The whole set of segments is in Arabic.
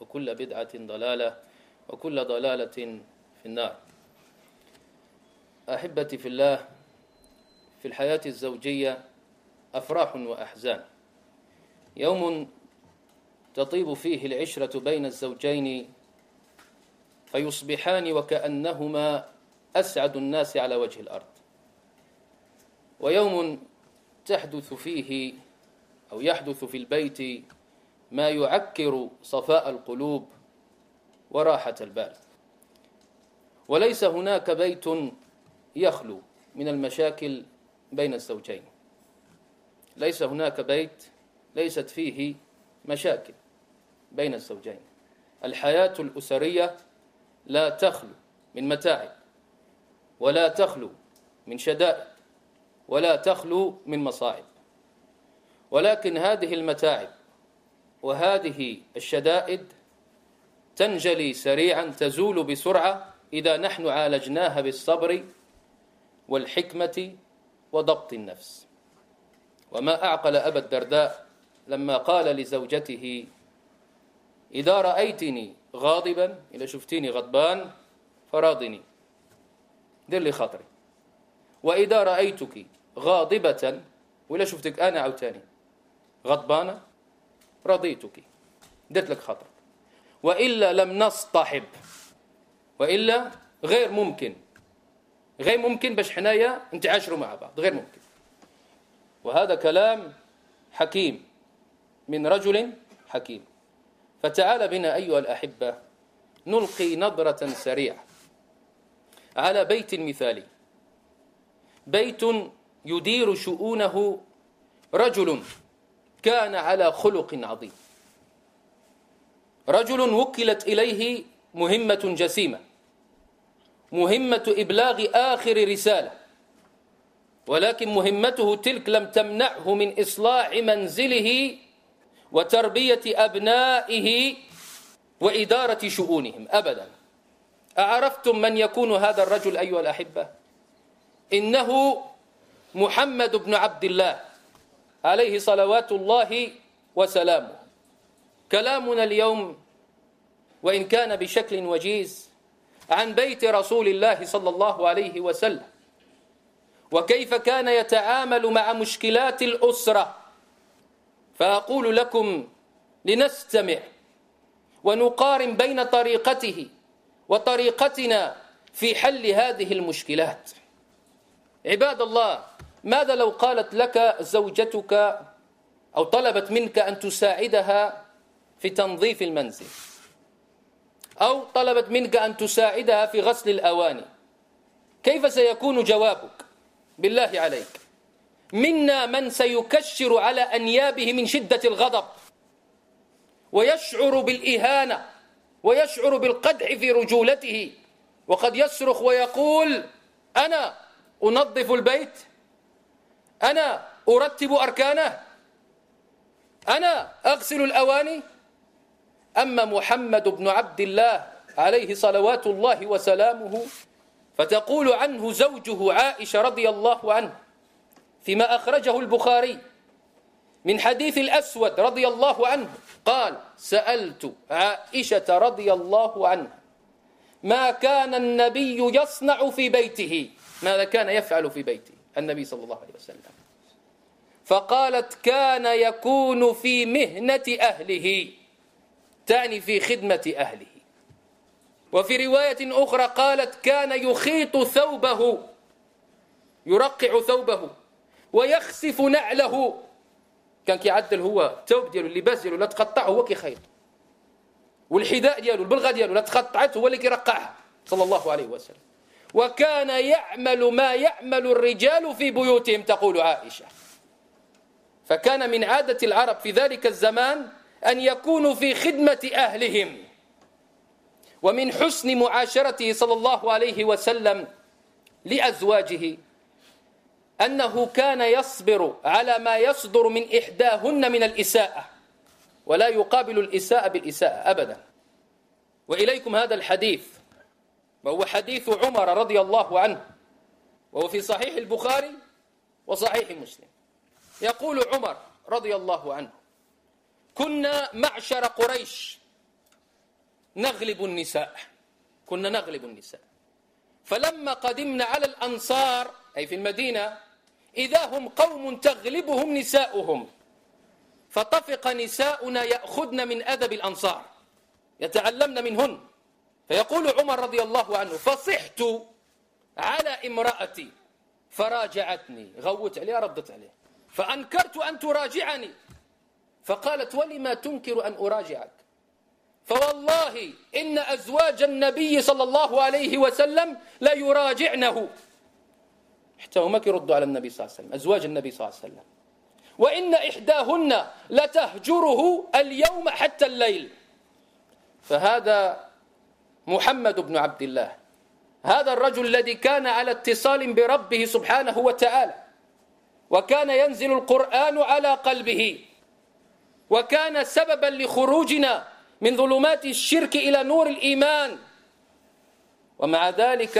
وكل بدعة ضلالة وكل ضلالة في النار. أحبتي في الله في الحياة الزوجية أفراح وأحزان. يوم تطيب فيه العشرة بين الزوجين فيصبحان وكأنهما أسعد الناس على وجه الأرض. ويوم تحدث فيه أو يحدث في البيت ما يعكر صفاء القلوب وراحة البال. وليس هناك بيت يخلو من المشاكل بين الزوجين. ليس هناك بيت ليست فيه مشاكل بين الزوجين. الحياة الأسرية لا تخلو من متاعب ولا تخلو من شدائد ولا تخلو من مصاعب ولكن هذه المتاعب وهذه الشدائد تنجلي سريعا تزول بسرعة إذا نحن عالجناها بالصبر والحكمة وضبط النفس. وما أعقل أبا الدرداء لما قال لزوجته إذا رأيتني غاضبا إذا شفتيني غضبان فراضني دير لي خاطري. وإذا رأيتك غاضبة ولا شفتك أنا عوتاني غضبانة رضيتك. ديت لك خاطرك. وإلا لم نصطحب. وإلا غير ممكن. غير ممكن باش حنايا نتعاشروا مع بعض. غير ممكن. وهذا كلام حكيم. من رجل حكيم. فتعال بنا أيها الأحبة. نلقي نظرة سريعة. على بيت مثالي بيت يدير شؤونه رجل. كان على خلق عظيم. رجل وكلت إليه مهمة جسيمة مهمة إبلاغ آخر رسالة ولكن مهمته تلك لم تمنعه من إصلاح منزله وتربية أبنائه وإدارة شؤونهم أبدا. أعرفتم من يكون هذا الرجل أيها الأحبة؟ إنه محمد بن عبد الله. عليه صلوات الله وسلامه. كلامنا اليوم وإن كان بشكل وجيز عن بيت رسول الله صلى الله عليه وسلم. وكيف كان يتعامل مع مشكلات الأسرة. فأقول لكم لنستمع ونقارن بين طريقته وطريقتنا في حل هذه المشكلات. عباد الله ماذا لو قالت لك زوجتك أو طلبت منك أن تساعدها في تنظيف المنزل؟ أو طلبت منك أن تساعدها في غسل الأواني؟ كيف سيكون جوابك؟ بالله عليك. منا من سيكشر على أنيابه من شدة الغضب ويشعر بالإهانة ويشعر بالقدح في رجولته وقد يصرخ ويقول أنا أنظف البيت؟ أنا أرتب أركانه. أنا أغسل الأواني. أما محمد بن عبد الله عليه صلوات الله وسلامه فتقول عنه زوجه عائشة رضي الله عنه فيما أخرجه البخاري من حديث الأسود رضي الله عنه. قال سألت عائشة رضي الله عنها ما كان النبي يصنع في بيته؟ ماذا كان يفعل في بيته؟ النبي صلى الله عليه وسلم. فقالت كان يكون في مهنة أهله. تعني في خدمة أهله. وفي رواية أخرى قالت كان يخيط ثوبه. يرقع ثوبه. ويخسف نعله. كان كيعدل هو الثوب ديالو اللباس ديالو لا تقطعه هو كيخيط والحذاء ديالو البلغة ديالو لا تقطعت هو اللي كيرقعها صلى الله عليه وسلم. وكان يعمل ما يعمل الرجال في بيوتهم تقول عائشة. فكان من عادة العرب في ذلك الزمان أن يكونوا في خدمة أهلهم. ومن حسن معاشرته صلى الله عليه وسلم لأزواجه أنه كان يصبر على ما يصدر من إحداهن من الإساءة. ولا يقابل الإساءة بالإساءة أبدا. وإليكم هذا الحديث. وهو حديث عمر رضي الله عنه وهو في صحيح البخاري وصحيح مسلم. يقول عمر رضي الله عنه كنا معشر قريش نغلب النساء كنا نغلب النساء. فلما قدمنا على الأنصار أي في المدينة إذا هم قوم تغلبهم نساؤهم فطفق نساؤنا يأخذن من أدب الأنصار يتعلمن منهن. فيقول عمر رضي الله عنه فصحت على امرأتي فراجعتني. غوت عليها ردت عليه فأنكرت أن تراجعني. فقالت ولما تنكر أن أراجعك؟ فوالله إن أزواج النبي صلى الله عليه وسلم لا يراجعنه حتى هم يردوا على النبي صلى الله عليه وسلم أزواج النبي صلى الله عليه وسلم. وإن إحداهن لتهجره اليوم حتى الليل. فهذا محمد بن عبد الله. هذا الرجل الذي كان على اتصال بربه سبحانه وتعالى وكان ينزل القرآن على قلبه وكان سببا لخروجنا من ظلمات الشرك إلى نور الإيمان. ومع ذلك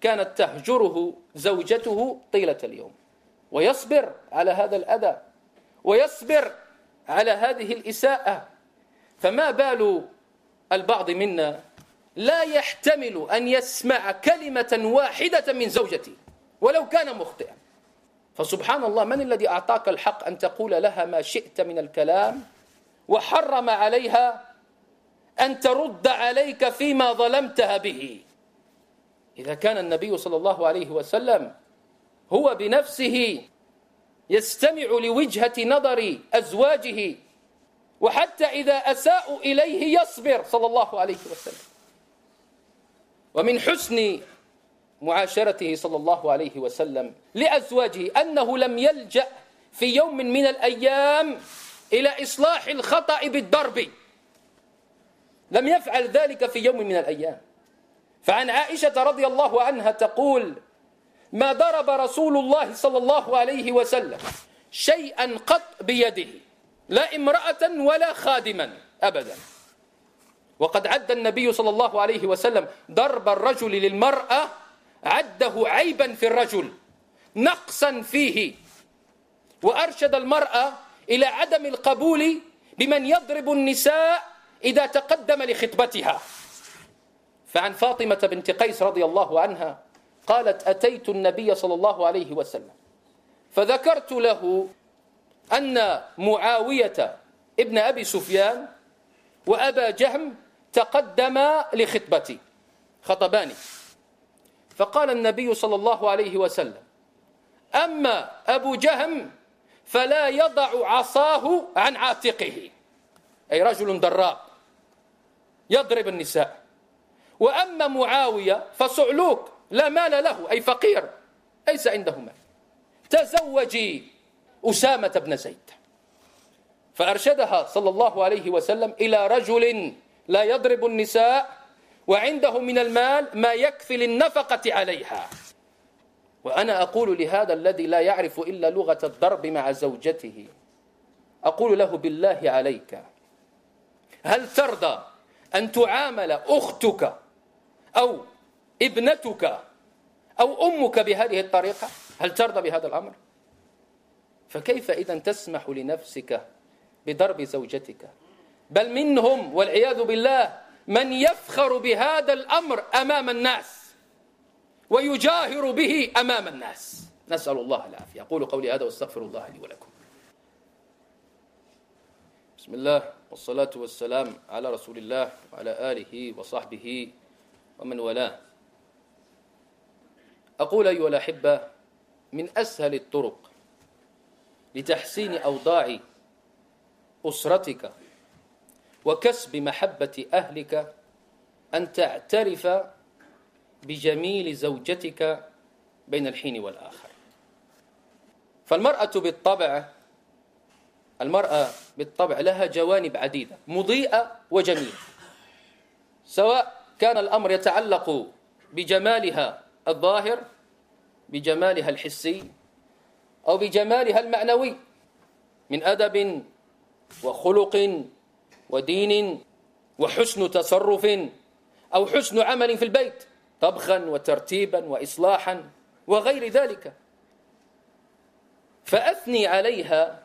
كانت تهجره زوجته طيلة اليوم. ويصبر على هذا الأذى ويصبر على هذه الإساءة. فما بال البعض منا لا يحتمل أن يسمع كلمة واحدة من زوجتي ولو كان مخطئا. فسبحان الله من الذي أعطاك الحق أن تقول لها ما شئت من الكلام وحرم عليها أن ترد عليك فيما ظلمتها به؟ إذا كان النبي صلى الله عليه وسلم هو بنفسه يستمع لوجهة نظر أزواجه وحتى إذا أساءوا إليه يصبر صلى الله عليه وسلم. ومن حسن معاشرته صلى الله عليه وسلم لأزواجه أنه لم يلجأ في يوم من الأيام إلى إصلاح الخطأ بالضرب. لم يفعل ذلك في يوم من الأيام. فعن عائشة رضي الله عنها تقول ما ضرب رسول الله صلى الله عليه وسلم شيئا قط بيده لا امرأة ولا خادما أبدا. وقد عد النبي صلى الله عليه وسلم ضرب الرجل للمرأة عده عيبا في الرجل نقصا فيه. وأرشد المرأة إلى عدم القبول بمن يضرب النساء إذا تقدم لخطبتها. فعن فاطمة بنت قيس رضي الله عنها قالت أتيت النبي صلى الله عليه وسلم فذكرت له أن معاوية ابن أبي سفيان وأبا جهم تقدم لخطبتي. خطباني. فقال النبي صلى الله عليه وسلم أما أبو جهم فلا يضع عصاه عن عاتقه. أي رجل دراب يضرب النساء. وأما معاوية فصعلوك لا مال له أي فقير ليس عنده مال. تزوجي أسامة بن زيد. فأرشدها صلى الله عليه وسلم إلى رجل لا يضرب النساء وعنده من المال ما يكفي للنفقة عليها. وأنا أقول لهذا الذي لا يعرف إلا لغة الضرب مع زوجته. أقول له بالله عليك هل ترضى أن تعامل أختك أو ابنتك أو أمك بهذه الطريقة؟ هل ترضى بهذا الأمر؟ فكيف إذا تسمح لنفسك بضرب زوجتك؟ بل منهم والعياذ بالله من يفخر بهذا الأمر أمام الناس ويجاهر به أمام الناس. نسأل الله العافية. أقول قولي هذا واستغفر الله لي ولكم. بسم الله والصلاة والسلام على رسول الله وعلى آله وصحبه ومن والاه. أقول أيها الأحبة من أسهل الطرق لتحسين أوضاع أسرتك وكسب محبة أهلك أن تعترف بجميل زوجتك بين الحين والآخر. فالمرأة بالطبع المرأة بالطبع لها جوانب عديدة مضيئة وجميلة. سواء كان الأمر يتعلق بجمالها الظاهر بجمالها الحسي أو بجمالها المعنوي من أدب وخلق ودين وحسن تصرف أو حسن عمل في البيت طبخا وترتيبا وإصلاحا وغير ذلك. فأثني عليها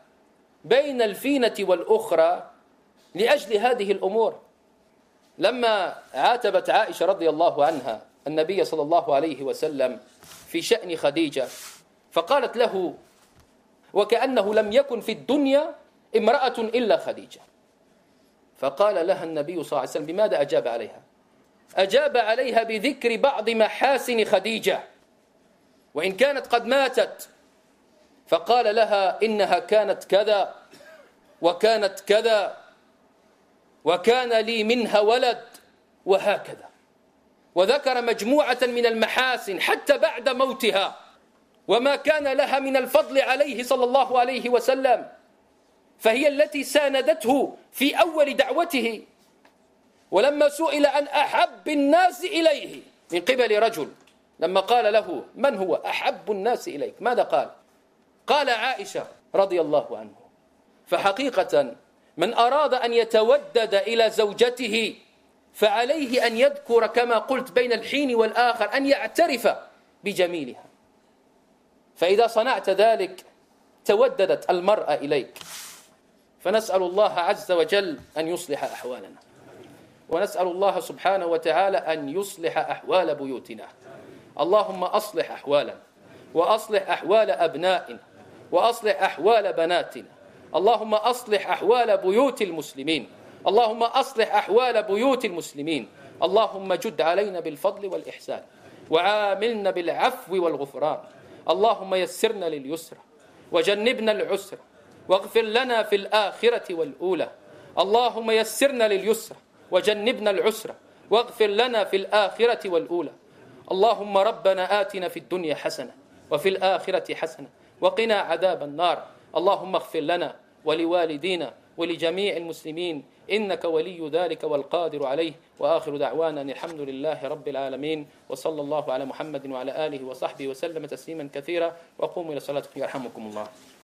بين الفينة والأخرى لأجل هذه الأمور. لما عاتبت عائشة رضي الله عنها النبي صلى الله عليه وسلم في شأن خديجة فقالت له وكأنه لم يكن في الدنيا امرأة إلا خديجة. فقال لها النبي صلى الله عليه وسلم بماذا أجاب عليها؟ أجاب عليها بذكر بعض محاسن خديجة وإن كانت قد ماتت. فقال لها إنها كانت كذا وكانت كذا وكان لي منها ولد وهكذا. وذكر مجموعة من المحاسن حتى بعد موتها وما كان لها من الفضل عليه صلى الله عليه وسلم. فهي التي ساندته في أول دعوته. ولما سئل عن أحب الناس إليه من قبل رجل لما قال له من هو أحب الناس إليك؟ ماذا قال؟ قال عائشة رضي الله عنه فحقيقة من أراد أن يتودد إلى زوجته فعليه أن يذكر كما قلت بين الحين والآخر أن يعترف بجميلها. فإذا صنعت ذلك توددت المرأة إليك. فنسأل الله عز وجل أن يصلح أحوالنا. ونسأل الله سبحانه وتعالى أن يصلح أحوال بيوتنا. اللهم أصلح أحوالنا. وأصلح أحوال أبنائنا. وأصلح أحوال بناتنا. اللهم أصلح أحوال بيوت المسلمين. اللهم أصلح أحوال بيوت المسلمين. اللهم جد علينا بالفضل والإحسان. وعاملنا بالعفو والغفران. اللهم يسرنا لليسرى وجنبنا العسر. واغفر لنا في الآخرة والأولى. اللهم يسرنا لليسرى وجنبنا العسر. واغفر لنا في الآخرة والأولى. اللهم ربنا آتنا في الدنيا حسنة وفي الآخرة حسنة وقنا عذاب النار. اللهم اغفر لنا ولوالدينا ولجميع المسلمين. إنك ولي ذلك والقادر عليه. وآخر دعوانا الحمد لله رب العالمين. وصلى الله على محمد وعلى آله وصحبه وسلم تسليما كثيرا. وقوموا إلى صلاتكم يرحمكم الله.